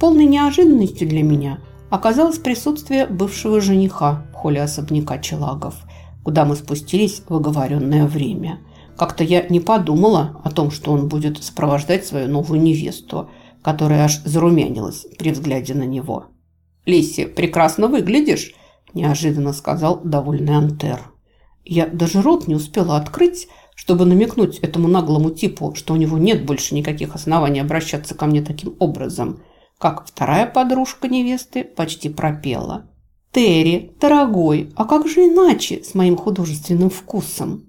Полной неожиданностью для меня оказалось присутствие бывшего жениха в холле особняка Челагов, куда мы спустились в оговоренное время. Как-то я не подумала о том, что он будет сопровождать свою новую невесту, которая аж зарумянилась при взгляде на него. «Лисси, прекрасно выглядишь!» – неожиданно сказал довольный Антер. Я даже рот не успела открыть, чтобы намекнуть этому наглому типу, что у него нет больше никаких оснований обращаться ко мне таким образом, как вторая подружка невесты почти пропела. «Терри, дорогой, а как же иначе с моим художественным вкусом?»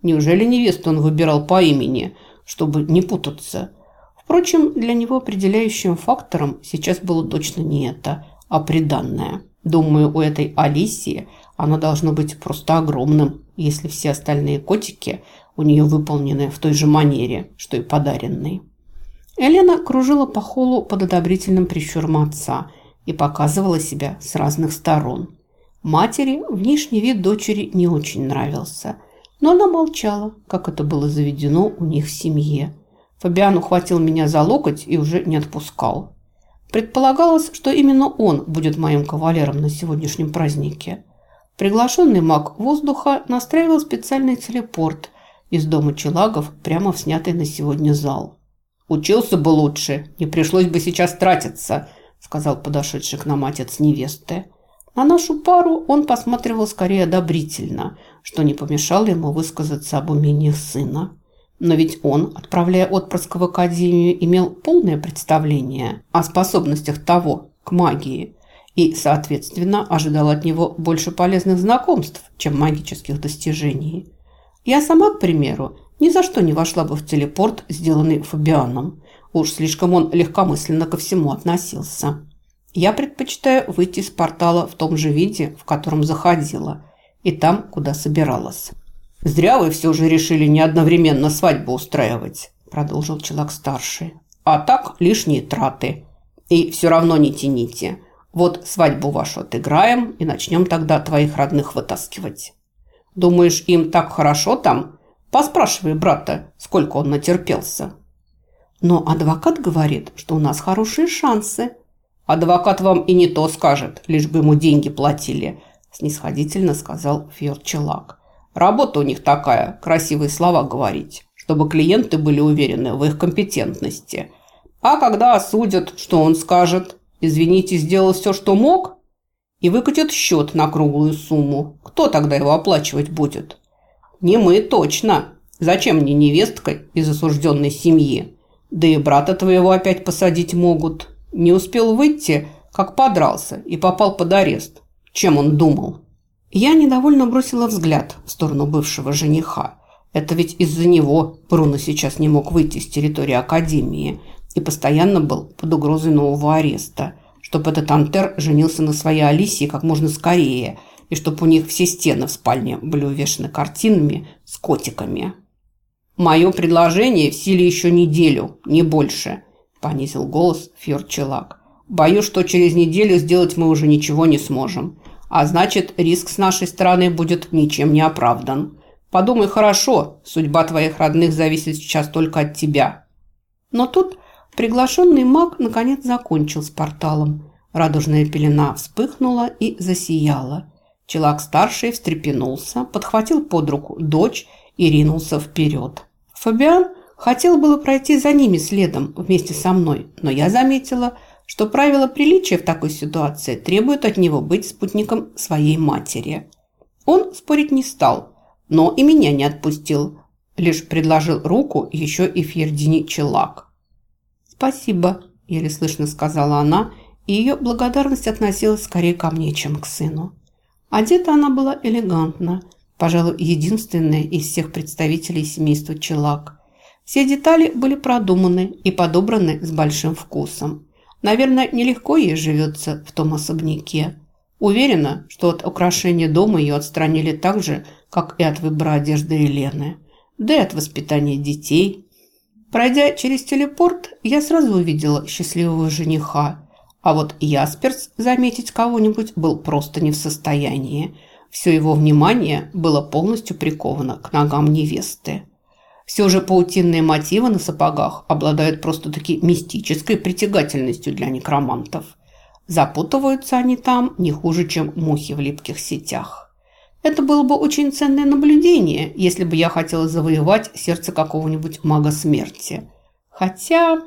Неужели невесту он выбирал по имени, чтобы не путаться? Впрочем, для него определяющим фактором сейчас было точно не это, а приданное. Думаю, у этой Алисии оно должно быть просто огромным, если все остальные котики у нее выполнены в той же манере, что и подаренный. Елена кружила по холлу под одобрительным прищуром отца и показывала себя с разных сторон. Матери внешний вид дочери не очень нравился, но она молчала, как это было заведено у них в семье. Фабиан ухватил меня за локоть и уже не отпускал. Предполагалось, что именно он будет моим кавалером на сегодняшнем празднике. Приглашенный маг воздуха настраивал специальный телепорт из дома Челагов прямо в снятый на сегодня зал. «Учился бы лучше, не пришлось бы сейчас тратиться», сказал подошедший к нам отец невесты. На нашу пару он посматривал скорее одобрительно, что не помешало ему высказаться об умениях сына. Но ведь он, отправляя отпрыска в академию, имел полное представление о способностях того к магии и, соответственно, ожидал от него больше полезных знакомств, чем магических достижений. Я сама, к примеру, ни за что не вошла бы в телепорт, сделанный Фабианом. Уж слишком он легкомысленно ко всему относился. Я предпочитаю выйти из портала в том же виде, в котором заходила, и там, куда собиралась. «Зря вы все же решили не одновременно свадьбу устраивать», – продолжил человек-старший. «А так лишние траты. И все равно не тяните. Вот свадьбу вашу отыграем и начнем тогда твоих родных вытаскивать. Думаешь, им так хорошо там? Поспрашивай брата, сколько он натерпелся». «Но адвокат говорит, что у нас хорошие шансы». «Адвокат вам и не то скажет, лишь бы ему деньги платили», – снисходительно сказал Фьорчелак. Работа у них такая, красивые слова говорить, чтобы клиенты были уверены в их компетентности. А когда осудят, что он скажет? Извините, сделал все, что мог? И выкатит счет на круглую сумму. Кто тогда его оплачивать будет? Не мы точно. Зачем мне невестка из осужденной семьи? Да и брата твоего опять посадить могут. Не успел выйти, как подрался и попал под арест. Чем он думал? Я недовольно бросила взгляд в сторону бывшего жениха. Это ведь из-за него Бруно сейчас не мог выйти с территории Академии и постоянно был под угрозой нового ареста, чтобы этот Антер женился на своей Алисии как можно скорее и чтобы у них все стены в спальне были увешаны картинами с котиками. «Мое предложение в силе еще неделю, не больше», – понизил голос Фьорчелак. «Боюсь, что через неделю сделать мы уже ничего не сможем. А значит, риск с нашей стороны будет ничем не оправдан. Подумай хорошо, судьба твоих родных зависит сейчас только от тебя. Но тут приглашенный маг наконец закончил с порталом. Радужная пелена вспыхнула и засияла. Челак-старший встрепенулся, подхватил под руку дочь и ринулся вперед. Фабиан хотел было пройти за ними следом вместе со мной, но я заметила – что правила приличия в такой ситуации требуют от него быть спутником своей матери. Он спорить не стал, но и меня не отпустил, лишь предложил руку еще и Фьердини Челак. «Спасибо», – еле слышно сказала она, и ее благодарность относилась скорее ко мне, чем к сыну. Одета она была элегантно, пожалуй, единственная из всех представителей семейства Челак. Все детали были продуманы и подобраны с большим вкусом. Наверное, нелегко ей живется в том особняке. Уверена, что от украшения дома ее отстранили так же, как и от выбора одежды Елены, да и от воспитания детей. Пройдя через телепорт, я сразу увидела счастливого жениха, а вот Ясперс заметить кого-нибудь был просто не в состоянии. Все его внимание было полностью приковано к ногам невесты. Все же паутинные мотивы на сапогах обладают просто-таки мистической притягательностью для некромантов. Запутываются они там не хуже, чем мухи в липких сетях. Это было бы очень ценное наблюдение, если бы я хотела завоевать сердце какого-нибудь мага смерти. Хотя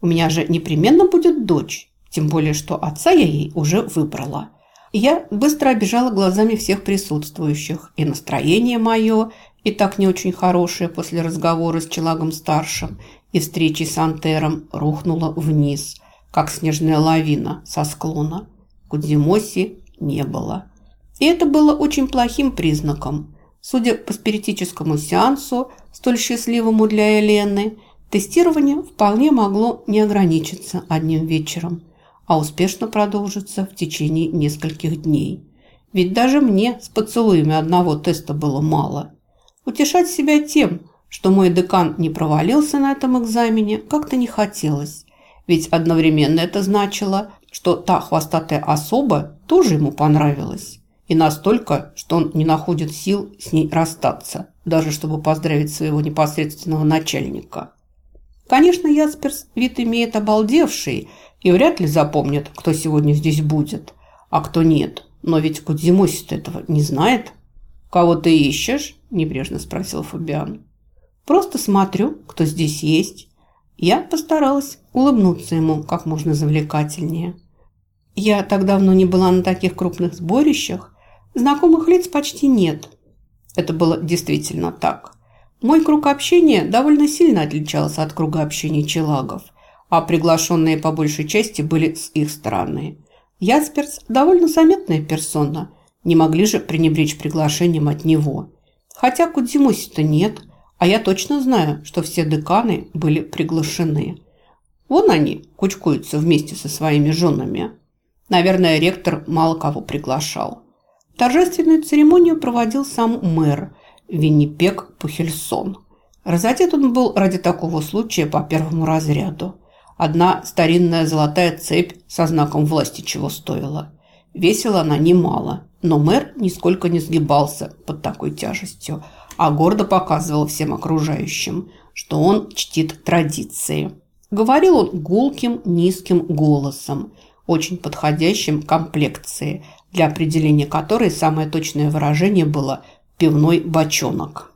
у меня же непременно будет дочь, тем более, что отца я ей уже выбрала. Я быстро обижала глазами всех присутствующих, и настроение мое, и так не очень хорошее после разговора с Челагом-старшим и встречи с Антером, рухнуло вниз, как снежная лавина со склона. Кудзимоси не было. И это было очень плохим признаком. Судя по спиритическому сеансу, столь счастливому для Елены, тестирование вполне могло не ограничиться одним вечером – а успешно продолжится в течение нескольких дней. Ведь даже мне с поцелуями одного теста было мало. Утешать себя тем, что мой декан не провалился на этом экзамене, как-то не хотелось. Ведь одновременно это значило, что та хвостатая особа тоже ему понравилась. И настолько, что он не находит сил с ней расстаться, даже чтобы поздравить своего непосредственного начальника. Конечно, Ясперс вид имеет обалдевший – и вряд ли запомнит, кто сегодня здесь будет, а кто нет. Но ведь Кудзимоси этого не знает. «Кого ты ищешь?» – небрежно спросил Фабиан. «Просто смотрю, кто здесь есть». Я постаралась улыбнуться ему как можно завлекательнее. Я так давно не была на таких крупных сборищах, знакомых лиц почти нет. Это было действительно так. Мой круг общения довольно сильно отличался от круга общения челагов – а приглашенные по большей части были с их стороны. Ясперс – довольно заметная персона, не могли же пренебречь приглашением от него. Хотя Кудзимуси-то нет, а я точно знаю, что все деканы были приглашены. Вон они кучкуются вместе со своими женами. Наверное, ректор мало кого приглашал. Торжественную церемонию проводил сам мэр Виннипек Пухельсон. Разодет он был ради такого случая по первому разряду. Одна старинная золотая цепь со знаком власти чего стоила. Весила она немало, но мэр нисколько не сгибался под такой тяжестью, а гордо показывал всем окружающим, что он чтит традиции. Говорил он гулким, низким голосом, очень подходящим комплекции, для определения которой самое точное выражение было «пивной бочонок».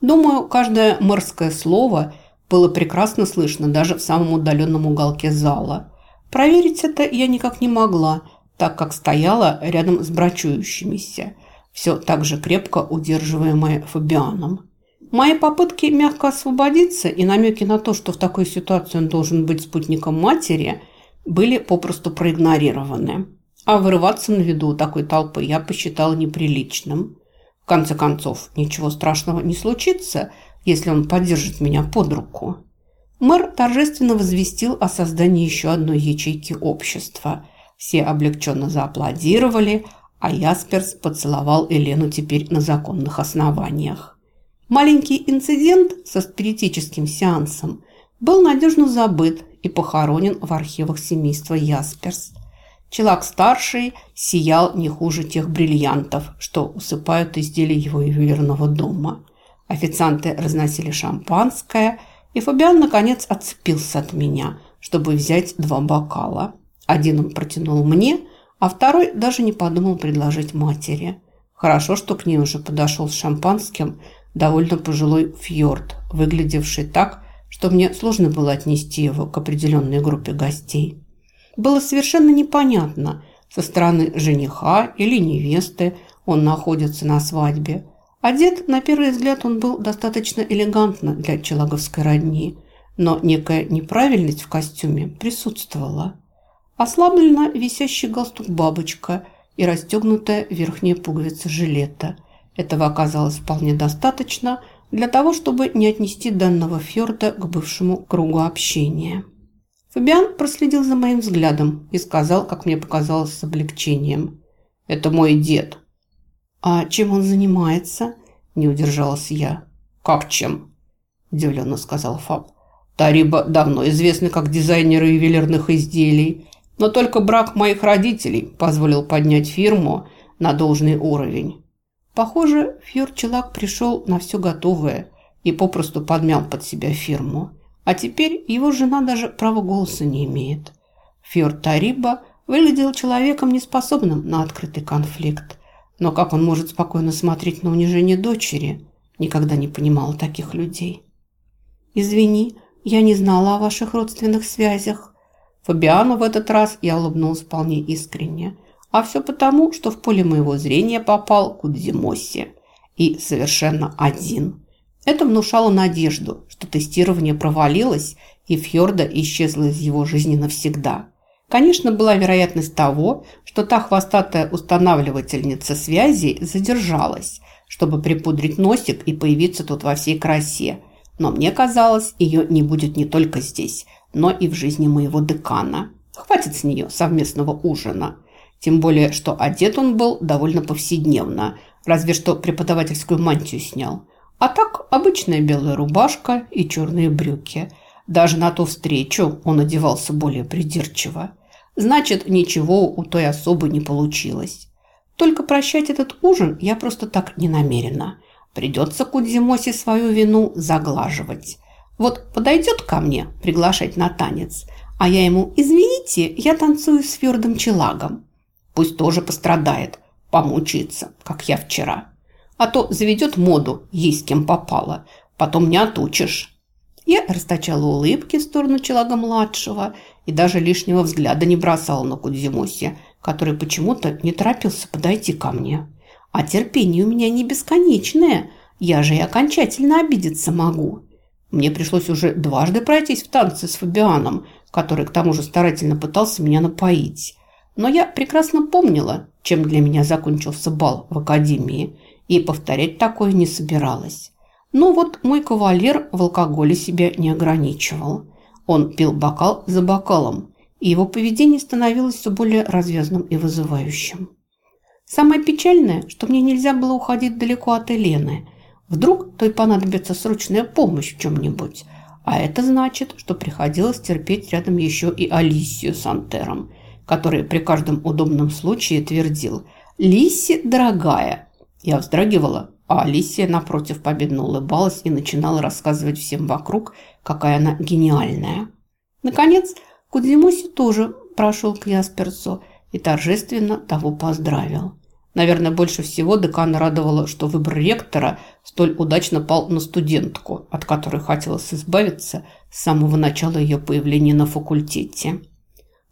Думаю, каждое мэрское слово – было прекрасно слышно даже в самом удаленном уголке зала. Проверить это я никак не могла, так как стояла рядом с брачующимися, все так же крепко удерживаемая Фабианом. Мои попытки мягко освободиться и намеки на то, что в такой ситуации он должен быть спутником матери, были попросту проигнорированы. А вырываться на виду такой толпы я посчитала неприличным. Конце концов, ничего страшного не случится – если он поддержит меня под руку. Мэр торжественно возвестил о создании еще одной ячейки общества. Все облегченно зааплодировали, а Ясперс поцеловал Елену теперь на законных основаниях. Маленький инцидент со спиритическим сеансом был надежно забыт и похоронен в архивах семейства Ясперс. Челак-старший сиял не хуже тех бриллиантов, что усыпают изделия его ювелирного дома. Официанты разносили шампанское, и Фабиан, наконец, отцепился от меня, чтобы взять два бокала. Один он протянул мне, а второй даже не подумал предложить матери. Хорошо, что к ней уже подошел с шампанским довольно пожилой фьорд, выглядевший так, что мне сложно было отнести его к определенной группе гостей. Было совершенно непонятно, со стороны жениха или невесты он находится на свадьбе, Одет, на первый взгляд, он был достаточно элегантно для челаговской родни, но некая неправильность в костюме присутствовала. Ослаблена висящий галстук бабочка и расстегнутая верхняя пуговица жилета. Этого оказалось вполне достаточно для того, чтобы не отнести данного фьорда к бывшему кругу общения. Фабиан проследил за моим взглядом и сказал, как мне показалось, с облегчением. «Это мой дед». «А чем он занимается?» – не удержалась я. «Как чем?» – удивленно сказал Фаб. «Тариба давно известны как дизайнеры ювелирных изделий, но только брак моих родителей позволил поднять фирму на должный уровень». Похоже, Фьор Челак пришел на все готовое и попросту подмял под себя фирму. А теперь его жена даже права голоса не имеет. Фьорд Тариба выглядел человеком, неспособным на открытый конфликт. Но как он может спокойно смотреть на унижение дочери? Никогда не понимала таких людей. «Извини, я не знала о ваших родственных связях». Фабиану в этот раз я улыбнулась вполне искренне. А все потому, что в поле моего зрения попал Кудзимоси. И совершенно один. Это внушало надежду, что тестирование провалилось, и Фьорда исчезла из его жизни навсегда. Конечно, была вероятность того, что та хвостатая устанавливательница связей задержалась, чтобы припудрить носик и появиться тут во всей красе. Но мне казалось, ее не будет не только здесь, но и в жизни моего декана. Хватит с нее совместного ужина. Тем более, что одет он был довольно повседневно, разве что преподавательскую мантию снял. А так обычная белая рубашка и черные брюки. Даже на ту встречу он одевался более придирчиво. Значит, ничего у той особы не получилось. Только прощать этот ужин я просто так не намерена. Придется Кудзимоси свою вину заглаживать. Вот подойдет ко мне приглашать на танец, а я ему «Извините, я танцую с Фьордом Челагом». Пусть тоже пострадает, помучается, как я вчера а то заведет моду, есть кем попало. Потом не отучишь. Я расточала улыбки в сторону Челага-младшего и даже лишнего взгляда не бросала на Кудзимоси, который почему-то не торопился подойти ко мне. А терпение у меня не бесконечное, я же и окончательно обидеться могу. Мне пришлось уже дважды пройтись в танцы с Фабианом, который к тому же старательно пытался меня напоить. Но я прекрасно помнила, чем для меня закончился бал в академии – и повторять такое не собиралась. Но вот мой кавалер в алкоголе себя не ограничивал. Он пил бокал за бокалом, и его поведение становилось все более развязным и вызывающим. Самое печальное, что мне нельзя было уходить далеко от Елены. Вдруг той понадобится срочная помощь в чем-нибудь. А это значит, что приходилось терпеть рядом еще и Алисию с Антером, который при каждом удобном случае твердил «Лиси, дорогая, я вздрагивала, а Алисия, напротив, победно улыбалась и начинала рассказывать всем вокруг, какая она гениальная. Наконец, Кудзимоси тоже прошел к Ясперсу и торжественно того поздравил. Наверное, больше всего декан радовало, что выбор ректора столь удачно пал на студентку, от которой хотелось избавиться с самого начала ее появления на факультете.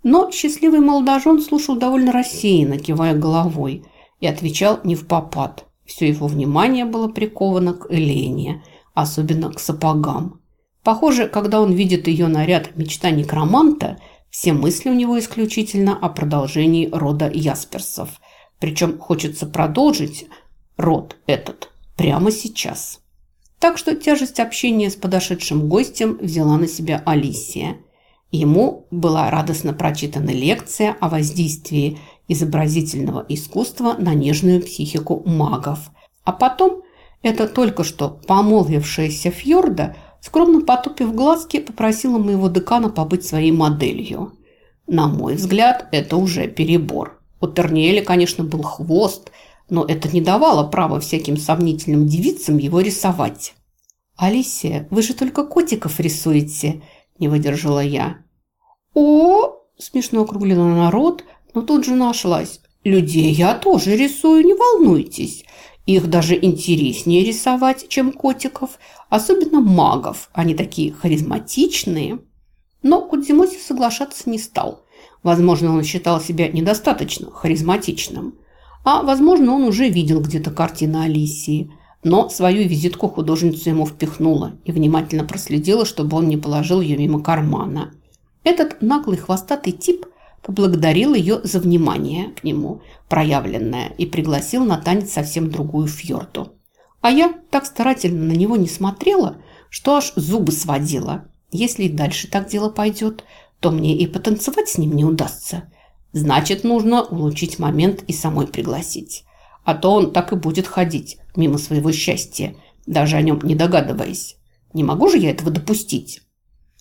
Но счастливый молодожен слушал довольно рассеянно, кивая головой – и отвечал не в попад. Все его внимание было приковано к Элене, особенно к сапогам. Похоже, когда он видит ее наряд мечта некроманта, все мысли у него исключительно о продолжении рода Ясперсов. Причем хочется продолжить род этот прямо сейчас. Так что тяжесть общения с подошедшим гостем взяла на себя Алисия. Ему была радостно прочитана лекция о воздействии изобразительного искусства на нежную психику магов. А потом эта только что помолвившаяся Фьорда, скромно потупив глазки, попросила моего декана побыть своей моделью. На мой взгляд, это уже перебор. У Терниэля, конечно, был хвост, но это не давало права всяким сомнительным девицам его рисовать. «Алисия, вы же только котиков рисуете», – не выдержала я. «О!» – смешно округлила народ – но тут же нашлась. Людей я тоже рисую, не волнуйтесь. Их даже интереснее рисовать, чем котиков, особенно магов. Они такие харизматичные. Но Кудзимоси соглашаться не стал. Возможно, он считал себя недостаточно харизматичным. А, возможно, он уже видел где-то картины Алисии. Но свою визитку художница ему впихнула и внимательно проследила, чтобы он не положил ее мимо кармана. Этот наглый хвостатый тип – поблагодарил ее за внимание к нему, проявленное, и пригласил на танец совсем другую фьорду. А я так старательно на него не смотрела, что аж зубы сводила. Если и дальше так дело пойдет, то мне и потанцевать с ним не удастся. Значит, нужно улучшить момент и самой пригласить. А то он так и будет ходить мимо своего счастья, даже о нем не догадываясь. Не могу же я этого допустить.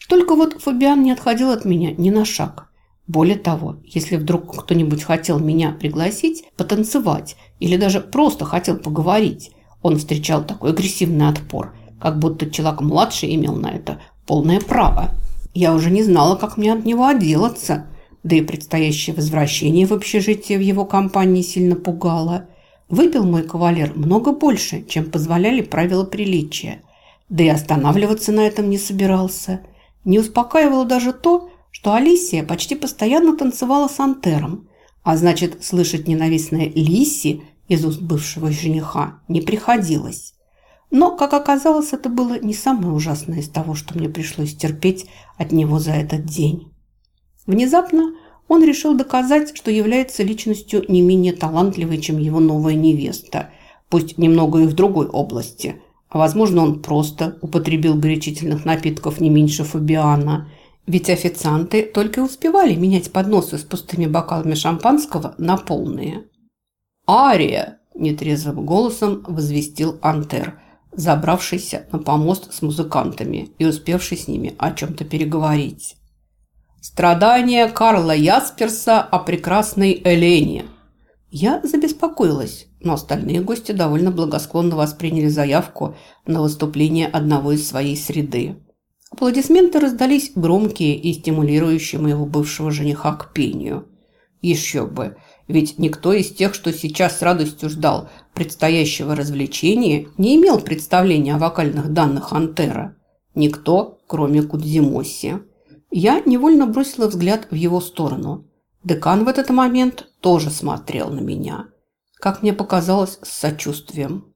Только вот Фабиан не отходил от меня ни на шаг. Более того, если вдруг кто-нибудь хотел меня пригласить потанцевать или даже просто хотел поговорить, он встречал такой агрессивный отпор, как будто Челак-младший имел на это полное право. Я уже не знала, как мне от него отделаться, да и предстоящее возвращение в общежитие в его компании сильно пугало. Выпил мой кавалер много больше, чем позволяли правила приличия, да и останавливаться на этом не собирался. Не успокаивало даже то, что Алисия почти постоянно танцевала с Антером, а значит, слышать ненавистное Лиси из уст бывшего жениха не приходилось. Но, как оказалось, это было не самое ужасное из того, что мне пришлось терпеть от него за этот день. Внезапно он решил доказать, что является личностью не менее талантливой, чем его новая невеста, пусть немного и в другой области. А возможно, он просто употребил горячительных напитков не меньше Фабиана, ведь официанты только успевали менять подносы с пустыми бокалами шампанского на полные. «Ария!» – нетрезвым голосом возвестил Антер, забравшийся на помост с музыкантами и успевший с ними о чем-то переговорить. «Страдания Карла Ясперса о прекрасной Элене». Я забеспокоилась, но остальные гости довольно благосклонно восприняли заявку на выступление одного из своей среды. Аплодисменты раздались громкие и стимулирующие моего бывшего жениха к пению. Еще бы – ведь никто из тех, что сейчас с радостью ждал предстоящего развлечения, не имел представления о вокальных данных Антера. Никто, кроме Кудзимоси. Я невольно бросила взгляд в его сторону. Декан в этот момент тоже смотрел на меня. Как мне показалось, с сочувствием.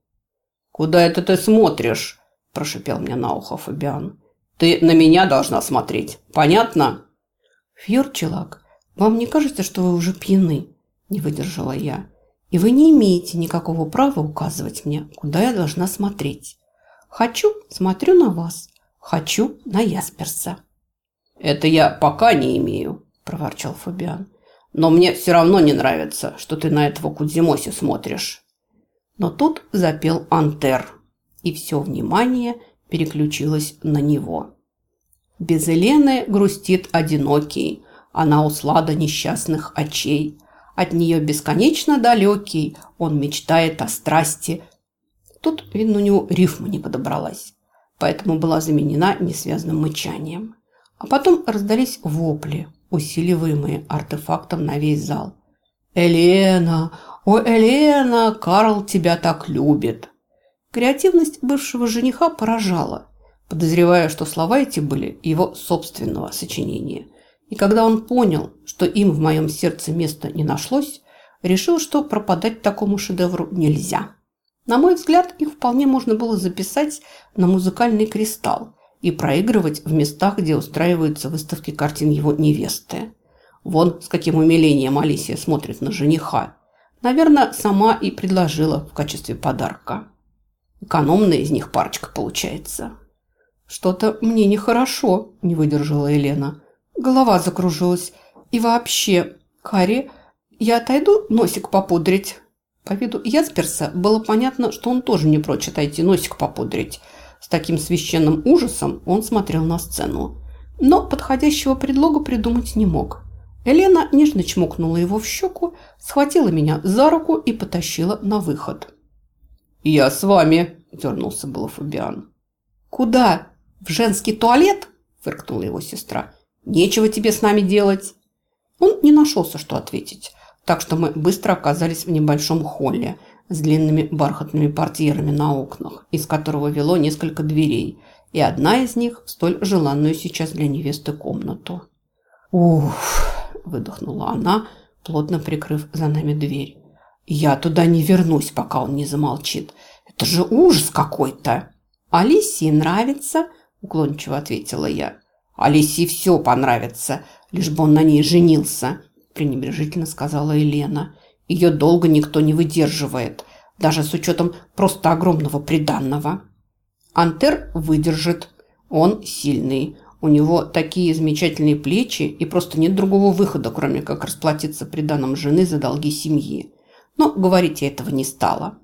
«Куда это ты смотришь?» – прошипел мне на ухо Фабиан. «Ты на меня должна смотреть, понятно?» «Фьорчелак, вам не кажется, что вы уже пьяны?» не выдержала я. И вы не имеете никакого права указывать мне, куда я должна смотреть. Хочу – смотрю на вас, хочу – на Ясперса. Это я пока не имею, проворчал Фабиан. Но мне все равно не нравится, что ты на этого Кудзимоси смотришь. Но тут запел Антер, и все внимание переключилось на него. Без Елены грустит одинокий, она услада несчастных очей – от нее бесконечно далекий, он мечтает о страсти. Тут, видно, у него рифма не подобралась, поэтому была заменена несвязным мычанием. А потом раздались вопли, усиливаемые артефактом на весь зал. «Елена! О, Елена! Карл тебя так любит!» Креативность бывшего жениха поражала, подозревая, что слова эти были его собственного сочинения – и когда он понял, что им в моем сердце места не нашлось, решил, что пропадать такому шедевру нельзя. На мой взгляд, их вполне можно было записать на музыкальный кристалл и проигрывать в местах, где устраиваются выставки картин его невесты. Вон с каким умилением Алисия смотрит на жениха. Наверное, сама и предложила в качестве подарка. Экономная из них парочка получается. «Что-то мне нехорошо», – не выдержала Елена. Голова закружилась. И вообще, Карри, я отойду носик попудрить? По виду Ясперса было понятно, что он тоже не прочь отойти носик попудрить. С таким священным ужасом он смотрел на сцену. Но подходящего предлога придумать не мог. Елена нежно чмокнула его в щеку, схватила меня за руку и потащила на выход. «Я с вами», – дернулся было Фабиан. «Куда? В женский туалет?» – фыркнула его сестра. Нечего тебе с нами делать. Он не нашелся, что ответить. Так что мы быстро оказались в небольшом холле с длинными бархатными портьерами на окнах, из которого вело несколько дверей, и одна из них – столь желанную сейчас для невесты комнату. «Уф!» – выдохнула она, плотно прикрыв за нами дверь. «Я туда не вернусь, пока он не замолчит. Это же ужас какой-то!» «Алисии нравится», – уклончиво ответила я. Алисе все понравится, лишь бы он на ней женился», – пренебрежительно сказала Елена. «Ее долго никто не выдерживает, даже с учетом просто огромного приданного». «Антер выдержит. Он сильный. У него такие замечательные плечи, и просто нет другого выхода, кроме как расплатиться приданым жены за долги семьи. Но говорить я этого не стала.